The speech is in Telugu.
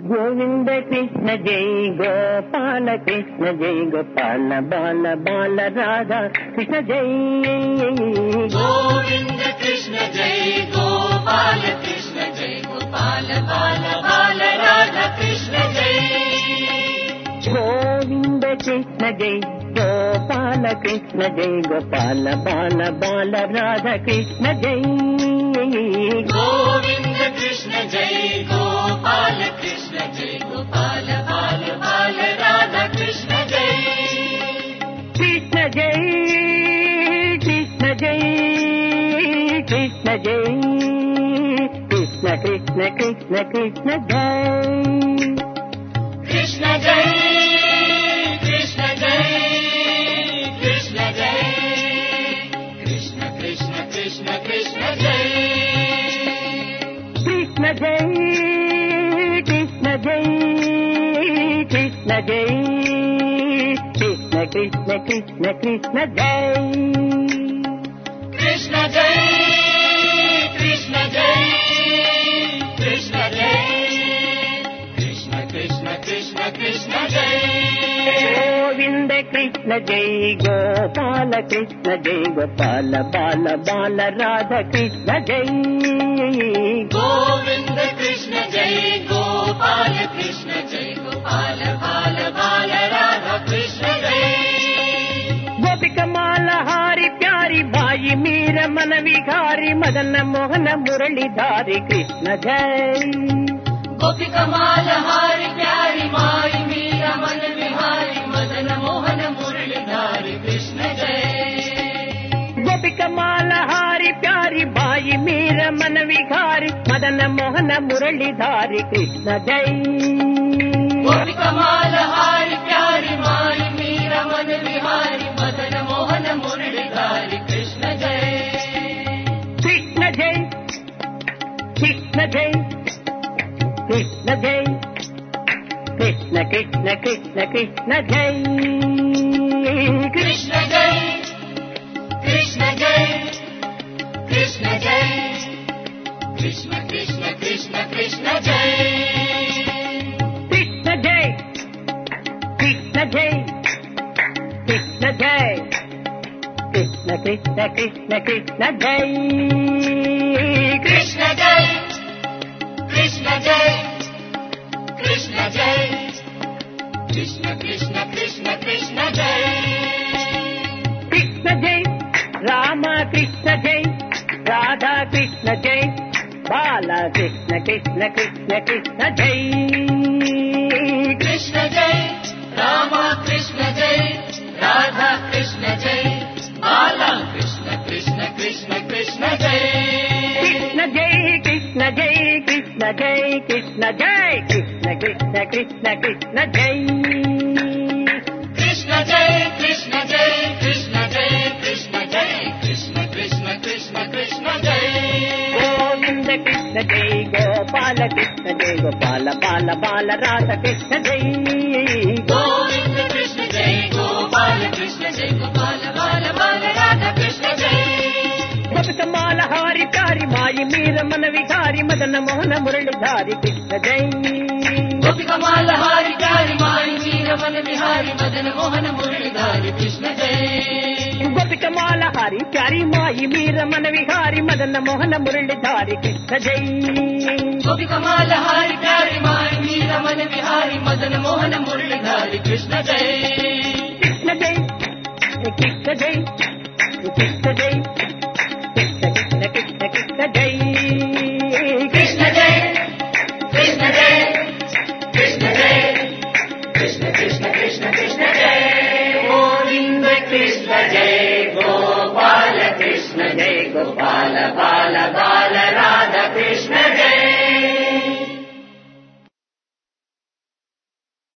गोविन्द कृष्ण जय गोपाल कृष्ण जय गोपाल बाल बाल राधा कृष्ण जय। गोविन्द कृष्ण जय गोपाल कृष्ण जय गोपाल बाल बाल राधा कृष्ण जय। गोविन्द कृष्ण जय गोपाल कृष्ण जय गोपाल बाल बाल राधा कृष्ण जय। गोविन्द कृष्ण जय జై కృష్ణ కృష్ణ కృష్ణ కృష్ణ జై కృష్ణ జై కృష్ణ జై కృష్ణ జై కృష్ణ కృష్ణ కృష్ణ కృష్ణ జై కృష్ణ జై కృష్ణ జై కృష్ణ జై కృష్ణ కృష్ణ కృష్ణ కృష్ణ జై కృష్ణ జై. గోవింద కృష్ణ జై గోపాల కృష్ణ జై గోపాల బాల బాల రాధ కృష్ణ జై. గోవింద కృష్ణ జై గోపాల కృష్ణ జై గోపాల బాల బాల రాధా కృష్ణ జై. గోపిక మాల హారి ప్యారి బాయి మీర మన విహారి మదన మోహన మురళిధారి కృష్ణ జై. గోపిక మాల హారి ప్యారి మాయి మీర మన విహారి మదన మోహన మురళిధారి కృష్ణ జై గోపిక మాల హారి ప్యారి బాయి మీర మన విహారి మదన మోహన మురళిధారి కృష్ణ జై గోపిక మాల హారి कृष्ण कृष्ण कृष्ण कृष्ण जय कृष्ण जय कृष्ण जय कृष्ण जय कृष्ण कृष्ण कृष्ण कृष्ण जय कृष्ण जय कृष्ण जय कृष्ण जय कृष्ण कृष्ण कृष्ण कृष्ण जय कृष्ण राधा कृष्ण जय बाला कृष्ण कृष्ण कृष्ण कृष्ण जय कृष्ण जय रामा कृष्ण जय राधा कृष्ण जय राधाय बाला कृष्ण कृष्ण कृष्ण कृष्ण जय कृष्ण जय कृष्ण जय कृष्ण जय कृष्ण जय कृष्ण कृष्ण कृष्ण कृष्ण जय कृष्ण जय कृष्ण जय గోపాల బాల బాల రాధ కృష్ణ జై. గోవింద కృష్ణ జై గోపాల కృష్ణ జై గోపాల బాల బాల రాధా కృష్ణ జై. బతుకమాల హారి కారి మాయి మీర మన విహారి మదన మోహన మురళిధారి కృష్ణ జై. గోపికమాల హారి కారి మారి వీర మన విహారి మదన మోహన మురళిధారి కృష్ణ జై. గోపికమాల హారి ప్యారి మాయి మీర మన విహారి మదన మోహన మురళిధారి కృష్ణ జై. గోపికమాల Krishna Jay, Krishna Jay, Krishna Jai. Krishna Jay, Krishna Krishna Krishna Krishna Jai. Krishna Jai. Krishna Jai. Krishna Krishna Krishna Krishna Krishna Jai. Govinda Krishna Jai. Gopala Krishna Jai. Gopala.